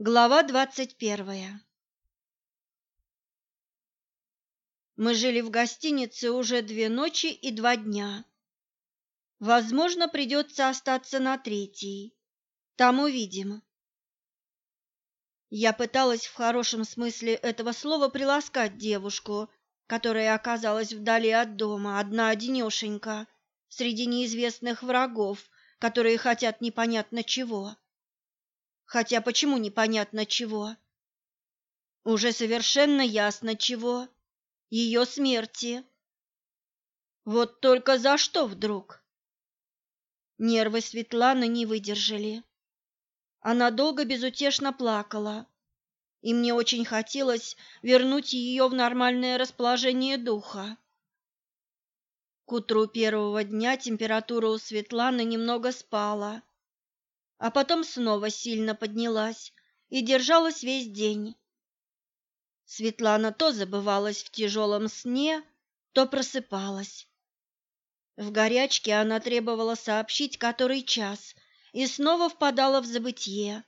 Глава двадцать первая Мы жили в гостинице уже две ночи и два дня. Возможно, придется остаться на третий. Там увидим. Я пыталась в хорошем смысле этого слова приласкать девушку, которая оказалась вдали от дома, одна-одинешенька, среди неизвестных врагов, которые хотят непонятно чего. Хотя почему непонятно чего? Уже совершенно ясно чего. Ее смерти. Вот только за что вдруг? Нервы Светланы не выдержали. Она долго безутешно плакала, и мне очень хотелось вернуть ее в нормальное расположение духа. К утру первого дня температура у Светланы немного спала, а потом снова сильно поднялась и держалась весь день. Светлана то забывалась в тяжелом сне, то просыпалась. В горячке она требовала сообщить, который час, и снова впадала в забытье.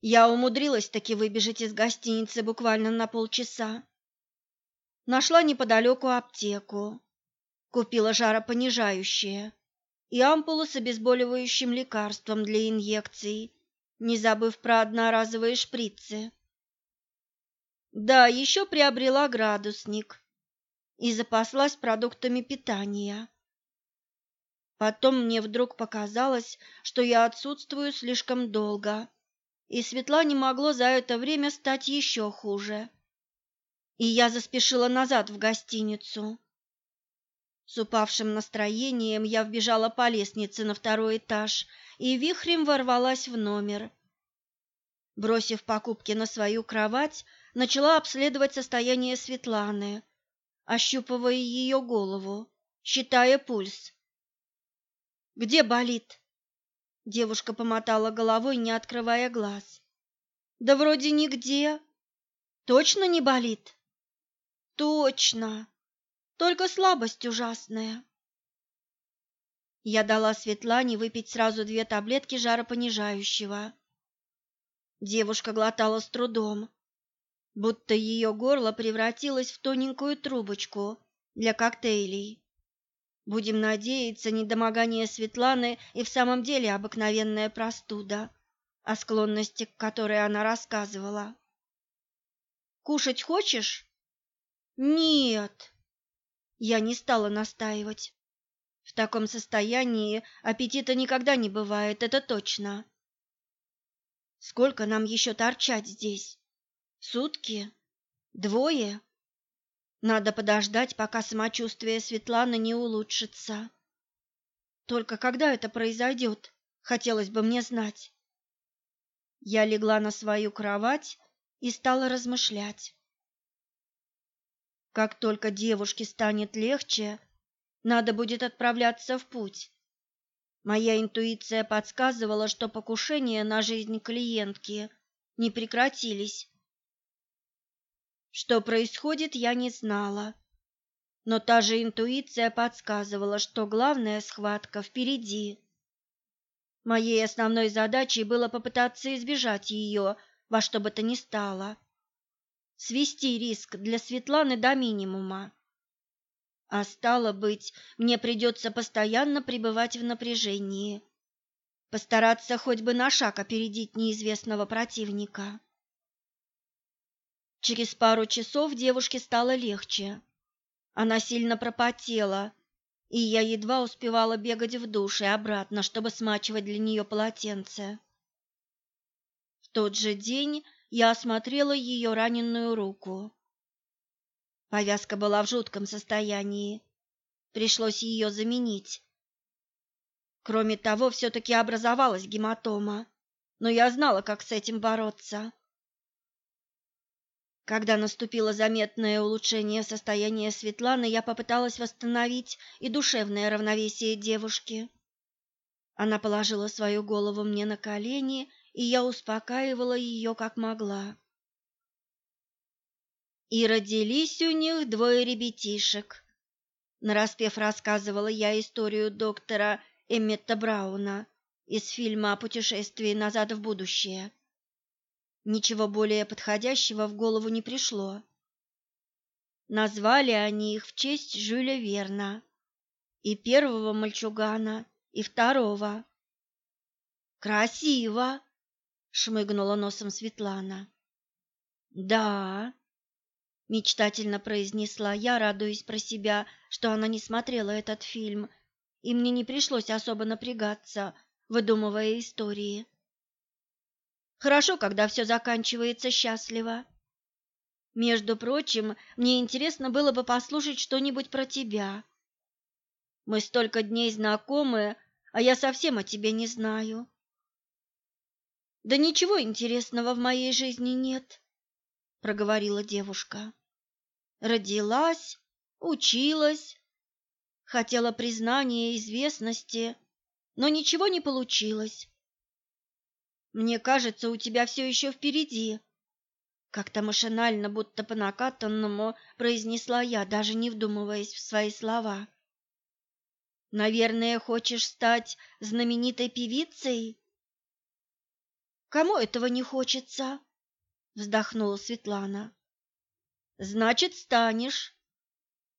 Я умудрилась таки выбежать из гостиницы буквально на полчаса. Нашла неподалеку аптеку, купила жаропонижающее и ампулу с обезболивающим лекарством для инъекций, не забыв про одноразовые шприцы. Да, еще приобрела градусник и запаслась продуктами питания. Потом мне вдруг показалось, что я отсутствую слишком долго, и Светлане могло за это время стать еще хуже. И я заспешила назад в гостиницу. С упавшим настроением я вбежала по лестнице на второй этаж и вихрем ворвалась в номер. Бросив покупки на свою кровать, начала обследовать состояние Светланы, ощупывая ее голову, считая пульс. «Где болит?» Девушка помотала головой, не открывая глаз. «Да вроде нигде. Точно не болит?» «Точно!» Только слабость ужасная. Я дала Светлане выпить сразу две таблетки жаропонижающего. Девушка глотала с трудом, будто ее горло превратилось в тоненькую трубочку для коктейлей. Будем надеяться, недомогание Светланы и в самом деле обыкновенная простуда, о склонности к которой она рассказывала. «Кушать хочешь?» «Нет», я не стала настаивать. В таком состоянии аппетита никогда не бывает, это точно. Сколько нам еще торчать здесь? Сутки? Двое? Надо подождать, пока самочувствие Светланы не улучшится. Только когда это произойдет, хотелось бы мне знать. Я легла на свою кровать и стала размышлять. Как только девушке станет легче, надо будет отправляться в путь. Моя интуиция подсказывала, что покушения на жизнь клиентки не прекратились. Что происходит, я не знала. Но та же интуиция подсказывала, что главная схватка впереди. Моей основной задачей было попытаться избежать ее во что бы то ни стало свести риск для Светланы до минимума. А стало быть, мне придется постоянно пребывать в напряжении, постараться хоть бы на шаг опередить неизвестного противника. Через пару часов девушке стало легче. Она сильно пропотела, и я едва успевала бегать в душ и обратно, чтобы смачивать для нее полотенце. В тот же день я осмотрела ее раненую руку. Повязка была в жутком состоянии. Пришлось ее заменить. Кроме того, все-таки образовалась гематома, но я знала, как с этим бороться. Когда наступило заметное улучшение состояния Светланы, я попыталась восстановить и душевное равновесие девушки. Она положила свою голову мне на колени и я успокаивала ее как могла. И родились у них двое ребятишек. Нараспев рассказывала я историю доктора Эммета Брауна из фильма о путешествии назад в будущее. Ничего более подходящего в голову не пришло. Назвали они их в честь Жюля Верна, и первого мальчугана, и второго. Красиво, шмыгнула носом Светлана. Да, мечтательно произнесла я, радуясь про себя, что она не смотрела этот фильм, и мне не пришлось особо напрягаться, выдумывая истории. Хорошо, когда все заканчивается счастливо. Между прочим, мне интересно было бы послушать что-нибудь про тебя. Мы столько дней знакомы, а я совсем о тебе не знаю. Да ничего интересного в моей жизни нет, проговорила девушка. Родилась, училась, хотела признания и известности, но ничего не получилось. Мне кажется, у тебя все еще впереди. Как-то машинально, будто по накатанному, произнесла я, даже не вдумываясь в свои слова. Наверное, хочешь стать знаменитой певицей? Кому этого не хочется? Вздохнула Светлана. Значит, станешь.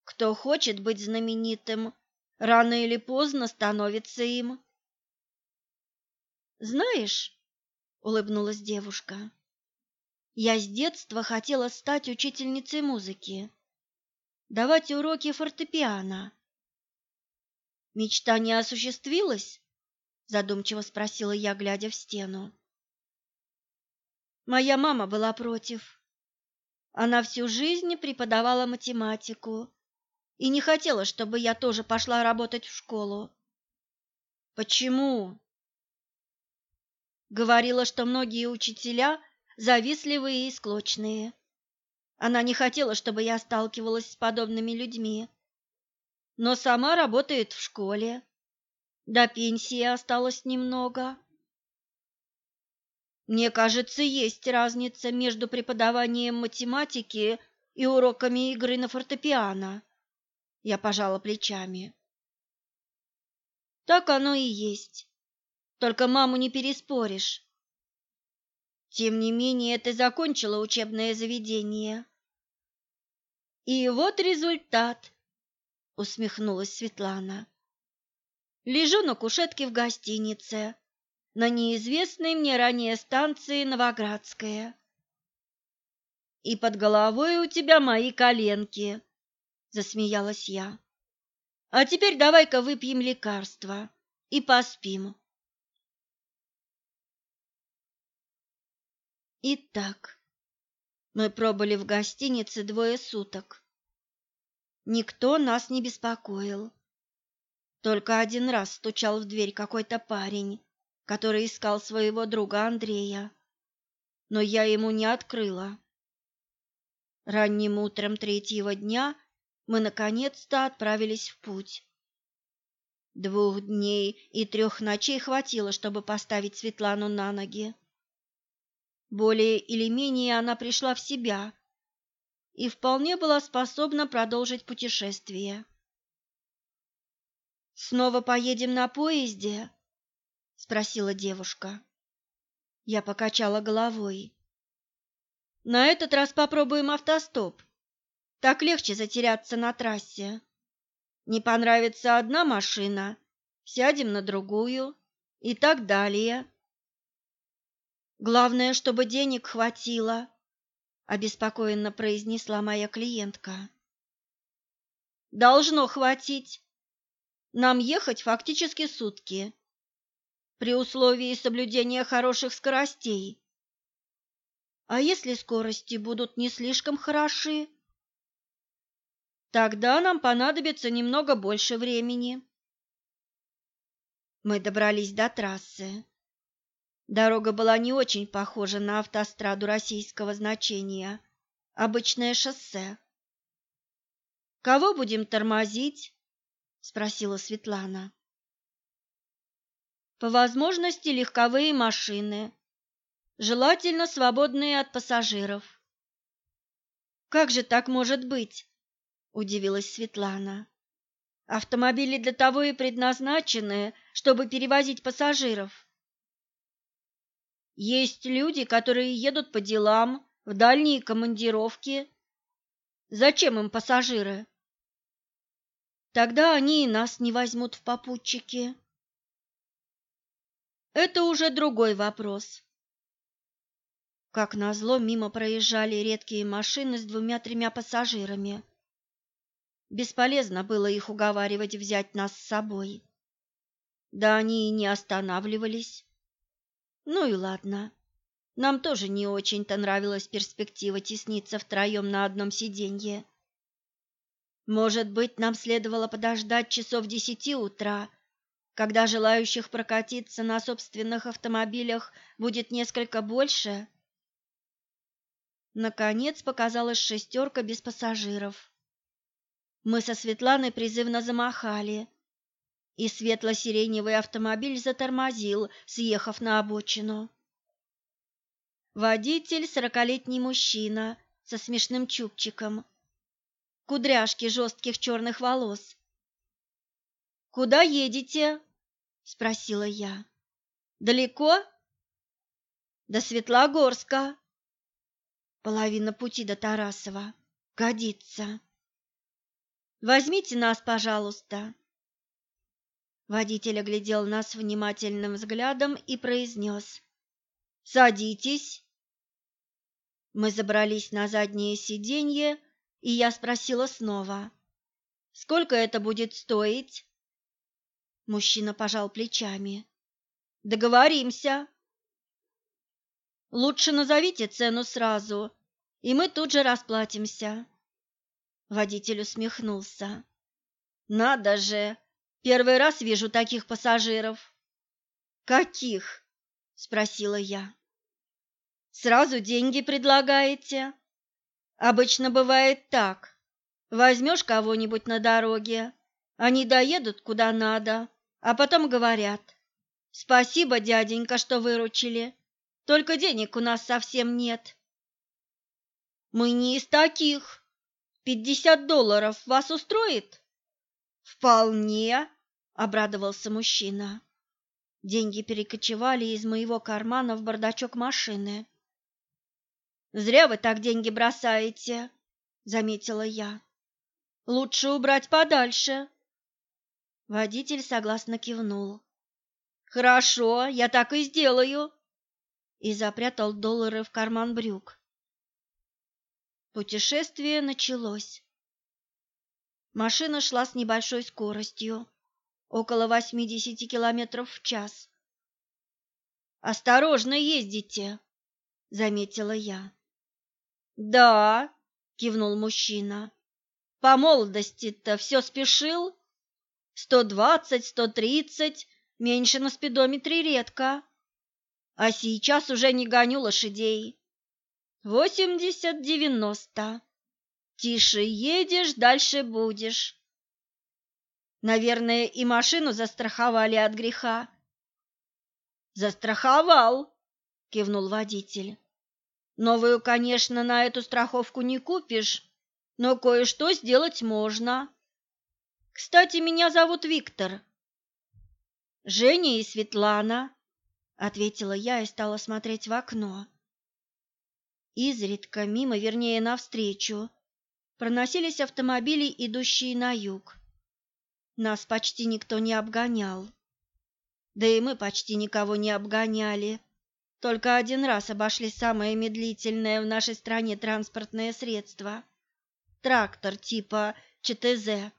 Кто хочет быть знаменитым, рано или поздно становится им. Знаешь, улыбнулась девушка. Я с детства хотела стать учительницей музыки, давать уроки фортепиано. Мечта не осуществилась? задумчиво спросила я, глядя в стену. Моя мама была против. Она всю жизнь преподавала математику и не хотела, чтобы я тоже пошла работать в школу. Почему? Говорила, что многие учителя завистливые и склочные. Она не хотела, чтобы я сталкивалась с подобными людьми. Но сама работает в школе. До пенсии осталось немного. Мне кажется, есть разница между преподаванием математики и уроками игры на фортепиано. Я пожала плечами. Так оно и есть. Только маму не переспоришь. Тем не менее, ты закончила учебное заведение. И вот результат, усмехнулась Светлана. Лежу на кушетке в гостинице, на неизвестной мне ранее станции Новоградская. И под головой у тебя мои коленки, засмеялась я. А теперь давай-ка выпьем лекарство и поспим. Итак, мы пробыли в гостинице двое суток. Никто нас не беспокоил. Только один раз стучал в дверь какой-то парень, который искал своего друга Андрея. Но я ему не открыла. Ранним утром третьего дня мы наконец-то отправились в путь. Двух дней и трех ночей хватило, чтобы поставить Светлану на ноги. Более или менее она пришла в себя и вполне была способна продолжить путешествие. «Снова поедем на поезде?» — спросила девушка. Я покачала головой. «На этот раз попробуем автостоп. Так легче затеряться на трассе. Не понравится одна машина, сядем на другую и так далее». Главное, чтобы денег хватило, обеспокоенно произнесла моя клиентка. Должно хватить. Нам ехать фактически сутки, при условии соблюдения хороших скоростей. А если скорости будут не слишком хороши, тогда нам понадобится немного больше времени. Мы добрались до трассы. Дорога была не очень похожа на автостраду российского значения, обычное шоссе. Кого будем тормозить? спросила Светлана. По возможности легковые машины, желательно свободные от пассажиров. Как же так может быть? удивилась Светлана. Автомобили для того и предназначены, чтобы перевозить пассажиров. Есть люди, которые едут по делам, в дальние командировки. Зачем им пассажиры? Тогда они и нас не возьмут в попутчики. Это уже другой вопрос. Как назло, мимо проезжали редкие машины с двумя-тремя пассажирами. Бесполезно было их уговаривать взять нас с собой. Да они и не останавливались. Ну и ладно. Нам тоже не очень-то нравилась перспектива тесниться втроем на одном сиденье. Может быть, нам следовало подождать часов десяти утра, когда желающих прокатиться на собственных автомобилях будет несколько больше? Наконец показалась шестерка без пассажиров. Мы со Светланой призывно замахали, и светло-сиреневый автомобиль затормозил, съехав на обочину. Водитель – сорокалетний мужчина со смешным чубчиком, кудряшки жестких черных волос. «Куда едете?» – спросила я. «Далеко?» «До Светлогорска». «Половина пути до Тарасова. Годится». Возьмите нас, пожалуйста. Водитель оглядел нас внимательным взглядом и произнес. Садитесь. Мы забрались на заднее сиденье, и я спросила снова. Сколько это будет стоить? Мужчина пожал плечами. Договоримся. Лучше назовите цену сразу, и мы тут же расплатимся. Водитель усмехнулся. Надо же, первый раз вижу таких пассажиров. Каких? спросила я. Сразу деньги предлагаете? Обычно бывает так. Возьмешь кого-нибудь на дороге, они доедут куда надо, а потом говорят: "Спасибо, дяденька, что выручили. Только денег у нас совсем нет". Мы не из таких, Пятьдесят долларов вас устроит? Вполне, обрадовался мужчина. Деньги перекочевали из моего кармана в бардачок машины. Зря вы так деньги бросаете, заметила я. Лучше убрать подальше. Водитель согласно кивнул. Хорошо, я так и сделаю. И запрятал доллары в карман брюк. Путешествие началось. Машина шла с небольшой скоростью, около 80 километров в час. «Осторожно ездите», — заметила я. «Да», — кивнул мужчина. «По молодости-то все спешил? Сто двадцать, сто тридцать, меньше на спидометре редко. А сейчас уже не гоню лошадей. Восемьдесят-девяносто. Тише едешь, дальше будешь. Наверное, и машину застраховали от греха. Застраховал, кивнул водитель. Новую, конечно, на эту страховку не купишь, но кое-что сделать можно. Кстати, меня зовут Виктор. Женя и Светлана, ответила я и стала смотреть в окно. Изредка мимо, вернее, навстречу, проносились автомобили, идущие на юг. Нас почти никто не обгонял. Да и мы почти никого не обгоняли. Только один раз обошли самое медлительное в нашей стране транспортное средство – трактор типа ЧТЗ.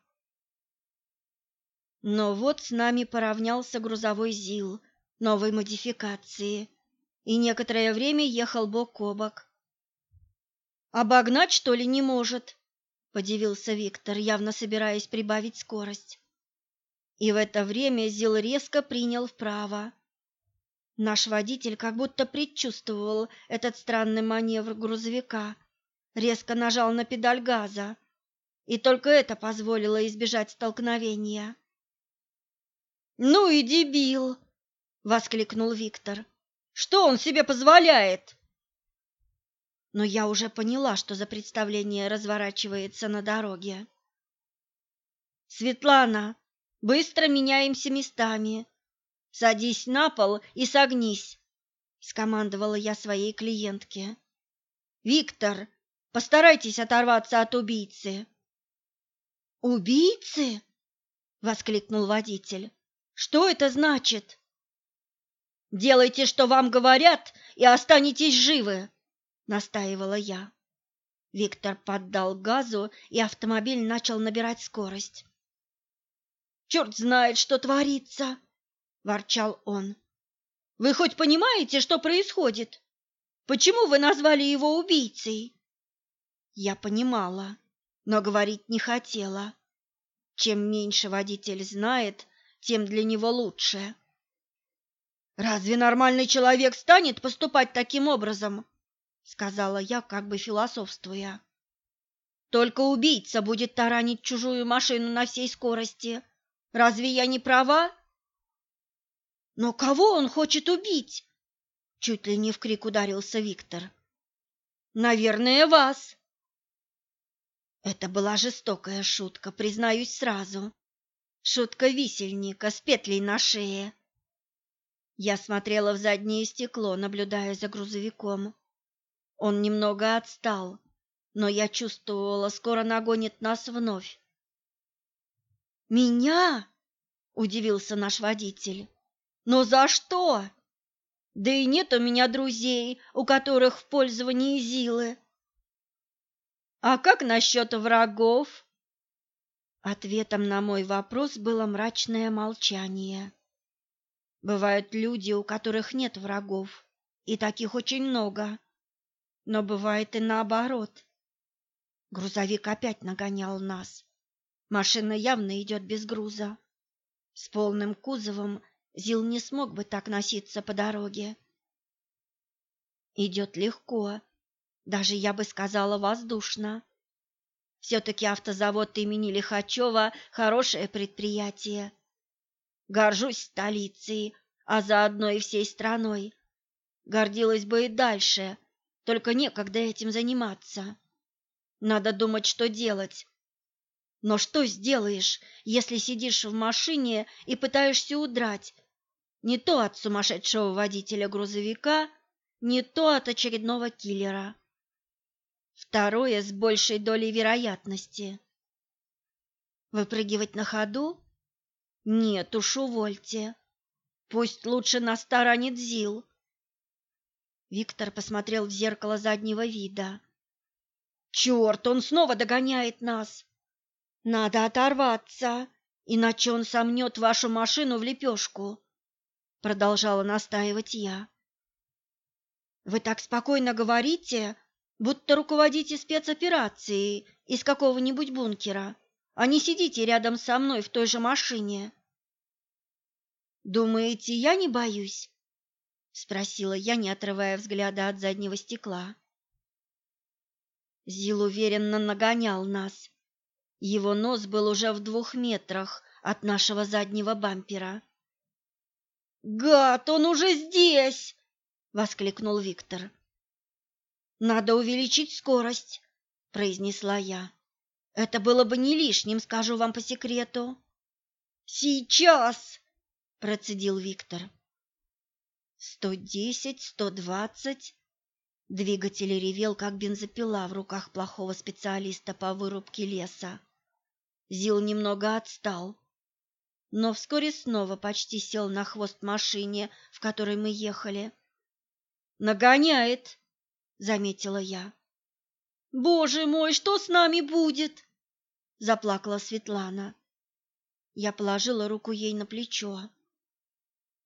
Но вот с нами поравнялся грузовой ЗИЛ новой модификации и некоторое время ехал бок о бок. Обогнать, что ли, не может? Подивился Виктор, явно собираясь прибавить скорость. И в это время Зил резко принял вправо. Наш водитель как будто предчувствовал этот странный маневр грузовика, резко нажал на педаль газа, и только это позволило избежать столкновения. «Ну и дебил!» — воскликнул Виктор. «Что он себе позволяет?» но я уже поняла, что за представление разворачивается на дороге. Светлана, быстро меняемся местами. Садись на пол и согнись. скомандовала я своей клиентке. Виктор, постарайтесь оторваться от убийцы. Убийцы? воскликнул водитель. Что это значит? Делайте, что вам говорят, и останетесь живы, настаивала я. Виктор поддал газу, и автомобиль начал набирать скорость. «Черт знает, что творится!» – ворчал он. «Вы хоть понимаете, что происходит? Почему вы назвали его убийцей?» Я понимала, но говорить не хотела. Чем меньше водитель знает, тем для него лучше. «Разве нормальный человек станет поступать таким образом?» сказала я, как бы философствуя. Только убийца будет таранить чужую машину на всей скорости. Разве я не права? Но кого он хочет убить? Чуть ли не в крик ударился Виктор. Наверное, вас. Это была жестокая шутка, признаюсь сразу. Шутка висельника с петлей на шее. Я смотрела в заднее стекло, наблюдая за грузовиком. Он немного отстал, но я чувствовала, скоро нагонит нас вновь. «Меня?» – удивился наш водитель. «Но за что? Да и нет у меня друзей, у которых в пользовании Зилы». «А как насчет врагов?» Ответом на мой вопрос было мрачное молчание. Бывают люди, у которых нет врагов, и таких очень много. Но бывает и наоборот. Грузовик опять нагонял нас. Машина явно идет без груза. С полным кузовом Зил не смог бы так носиться по дороге. Идет легко, даже я бы сказала воздушно. Все-таки автозавод имени Лихачева – хорошее предприятие. Горжусь столицей, а заодно и всей страной. Гордилась бы и дальше, только некогда этим заниматься. Надо думать, что делать. Но что сделаешь, если сидишь в машине и пытаешься удрать? Не то от сумасшедшего водителя грузовика, не то от очередного киллера. Второе с большей долей вероятности. Выпрыгивать на ходу? Нет уж, увольте. Пусть лучше нас таранит Зил. Виктор посмотрел в зеркало заднего вида. Черт, он снова догоняет нас. Надо оторваться, иначе он сомнет вашу машину в лепешку, продолжала настаивать я. Вы так спокойно говорите, будто руководите спецоперацией из какого-нибудь бункера, а не сидите рядом со мной в той же машине. Думаете, я не боюсь? спросила я, не отрывая взгляда от заднего стекла. Зил уверенно нагонял нас. Его нос был уже в двух метрах от нашего заднего бампера. «Гад, он уже здесь!» — воскликнул Виктор. «Надо увеличить скорость», — произнесла я. «Это было бы не лишним, скажу вам по секрету». «Сейчас!» — процедил Виктор. «Сто десять, сто двадцать...» Двигатель ревел, как бензопила в руках плохого специалиста по вырубке леса. Зил немного отстал, но вскоре снова почти сел на хвост машине, в которой мы ехали. «Нагоняет!» — заметила я. «Боже мой, что с нами будет?» — заплакала Светлана. Я положила руку ей на плечо.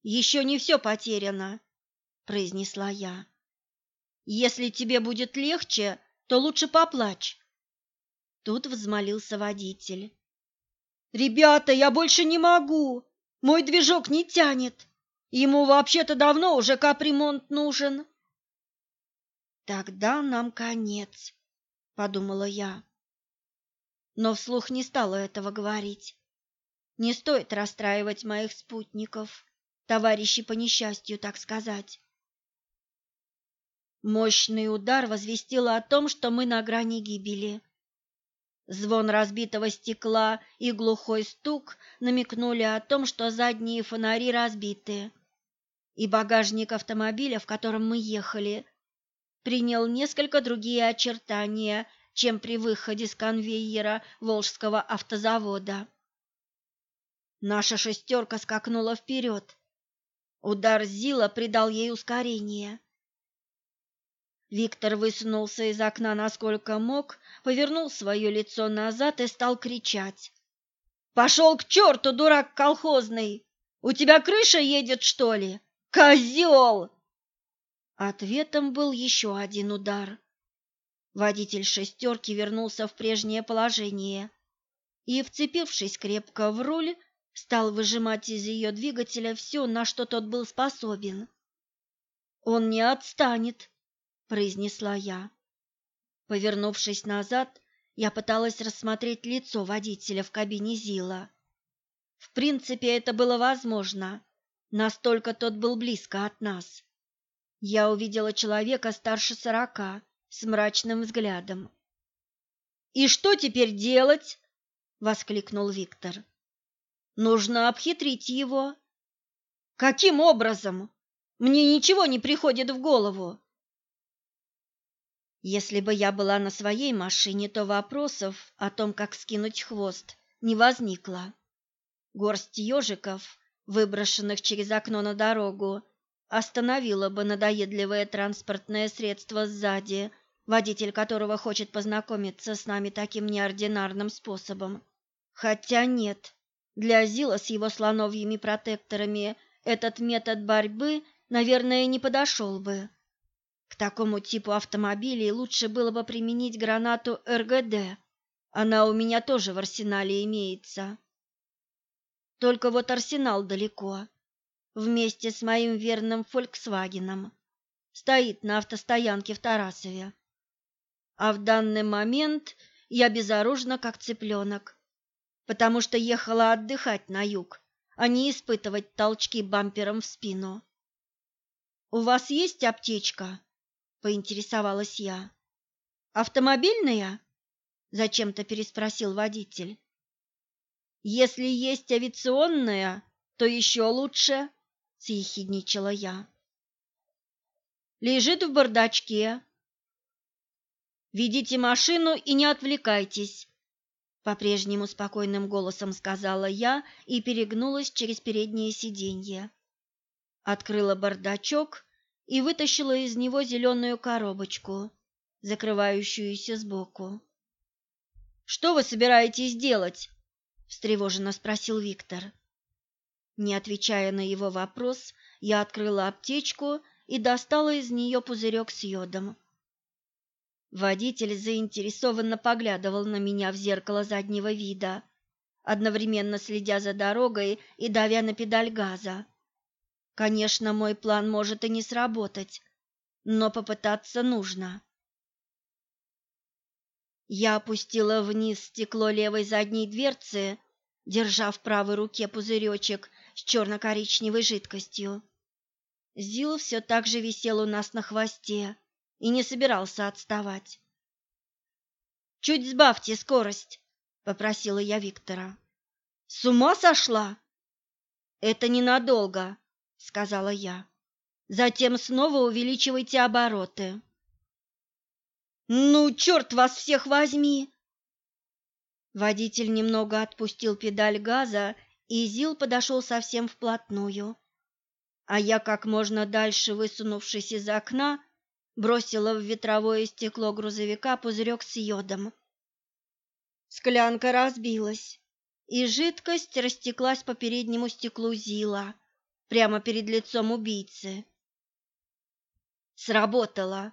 «Еще не все потеряно», — произнесла я. Если тебе будет легче, то лучше поплачь. Тут взмолился водитель. Ребята, я больше не могу. Мой движок не тянет. Ему вообще-то давно уже капремонт нужен. Тогда нам конец, подумала я. Но вслух не стала этого говорить. Не стоит расстраивать моих спутников, товарищей по несчастью, так сказать. Мощный удар возвестил о том, что мы на грани гибели. Звон разбитого стекла и глухой стук намекнули о том, что задние фонари разбиты. и багажник автомобиля, в котором мы ехали, принял несколько другие очертания, чем при выходе с конвейера Волжского автозавода. Наша шестерка скакнула вперед. Удар Зила придал ей ускорение. Виктор высунулся из окна насколько мог, повернул свое лицо назад и стал кричать. «Пошел к черту, дурак колхозный! У тебя крыша едет, что ли? Козел!» Ответом был еще один удар. Водитель шестерки вернулся в прежнее положение и, вцепившись крепко в руль, стал выжимать из ее двигателя все, на что тот был способен. «Он не отстанет», — произнесла я. Повернувшись назад, я пыталась рассмотреть лицо водителя в кабине Зила. В принципе, это было возможно, настолько тот был близко от нас. Я увидела человека старше сорока, с мрачным взглядом. «И что теперь делать?» — воскликнул Виктор. «Нужно обхитрить его». «Каким образом? Мне ничего не приходит в голову». Если бы я была на своей машине, то вопросов о том, как скинуть хвост, не возникло. Горсть ежиков, выброшенных через окно на дорогу, остановила бы надоедливое транспортное средство сзади, водитель которого хочет познакомиться с нами таким неординарным способом. Хотя нет, для Зила с его слоновьими протекторами этот метод борьбы, наверное, не подошел бы. К такому типу автомобилей лучше было бы применить гранату РГД. Она у меня тоже в арсенале имеется. Только вот арсенал далеко вместе с моим верным «Фольксвагеном». Стоит на автостоянке в Тарасове. А в данный момент я безоружна, как цыпленок, потому что ехала отдыхать на юг, а не испытывать толчки бампером в спину. «У вас есть аптечка?» — поинтересовалась я. «Автомобильная?» — зачем-то переспросил водитель. «Если есть авиационная, то еще лучше», — съехидничала я. «Лежит в бардачке. Ведите машину и не отвлекайтесь», — по-прежнему спокойным голосом сказала я и перегнулась через переднее сиденье. Открыла бардачок и вытащила из него зеленую коробочку, закрывающуюся сбоку. «Что вы собираетесь делать?» — встревоженно спросил Виктор. Не отвечая на его вопрос, я открыла аптечку и достала из нее пузырек с йодом. Водитель заинтересованно поглядывал на меня в зеркало заднего вида, одновременно следя за дорогой и давя на педаль газа. Конечно, мой план может и не сработать, но попытаться нужно. Я опустила вниз стекло левой задней дверцы, держа в правой руке пузыречек с черно-коричневой жидкостью. Зил все так же висел у нас на хвосте и не собирался отставать. «Чуть сбавьте скорость», — попросила я Виктора. «С ума сошла?» «Это ненадолго», — сказала я. «Затем снова увеличивайте обороты». «Ну, черт вас всех возьми!» Водитель немного отпустил педаль газа и Зил подошел совсем вплотную. А я, как можно дальше высунувшись из окна, бросила в ветровое стекло грузовика пузырек с йодом. Склянка разбилась, и жидкость растеклась по переднему стеклу Зила, прямо перед лицом убийцы. Сработало.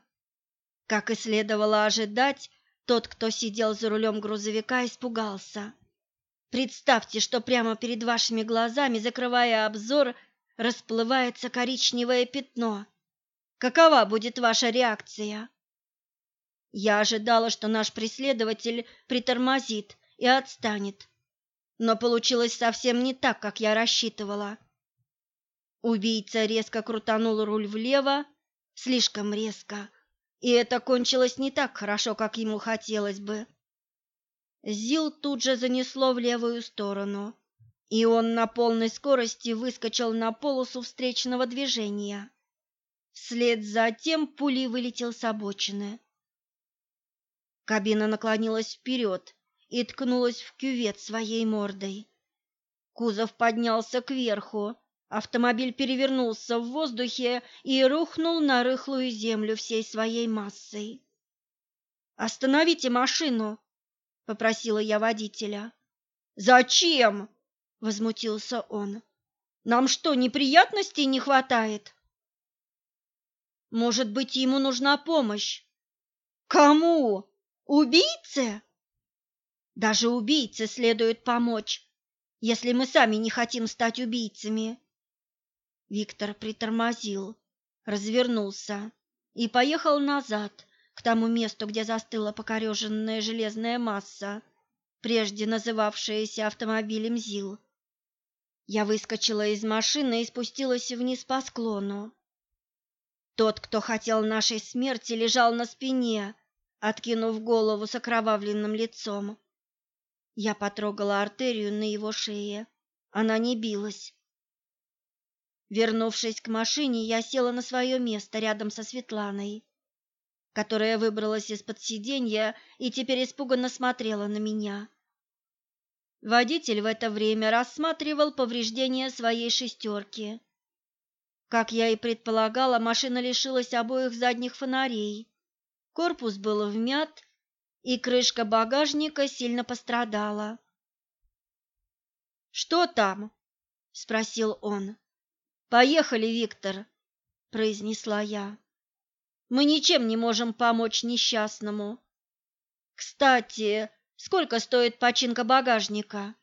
Как и следовало ожидать, тот, кто сидел за рулем грузовика, испугался. Представьте, что прямо перед вашими глазами, закрывая обзор, расплывается коричневое пятно. Какова будет ваша реакция? Я ожидала, что наш преследователь притормозит и отстанет, но получилось совсем не так, как я рассчитывала. Убийца резко крутанул руль влево, слишком резко, и это кончилось не так хорошо, как ему хотелось бы. Зил тут же занесло в левую сторону, и он на полной скорости выскочил на полосу встречного движения. Вслед за тем пулей вылетел с обочины. Кабина наклонилась вперед и ткнулась в кювет своей мордой. Кузов поднялся кверху, автомобиль перевернулся в воздухе и рухнул на рыхлую землю всей своей массой. «Остановите машину!» — попросила я водителя. «Зачем?» — возмутился он. «Нам что, неприятностей не хватает?» «Может быть, ему нужна помощь?» «Кому? Убийце?» «Даже убийце следует помочь, если мы сами не хотим стать убийцами». Виктор притормозил, развернулся и поехал назад, к тому месту, где застыла покореженная железная масса, прежде называвшаяся автомобилем ЗИЛ. Я выскочила из машины и спустилась вниз по склону. Тот, кто хотел нашей смерти, лежал на спине, откинув голову с окровавленным лицом. Я потрогала артерию на его шее. Она не билась. Вернувшись к машине, я села на свое место рядом со Светланой которая выбралась из-под сиденья и теперь испуганно смотрела на меня. Водитель в это время рассматривал повреждения своей шестерки. Как я и предполагала, машина лишилась обоих задних фонарей. Корпус был вмят, и крышка багажника сильно пострадала. «Что там?» — спросил он. «Поехали, Виктор», — произнесла я. Мы ничем не можем помочь несчастному. Кстати, сколько стоит починка багажника?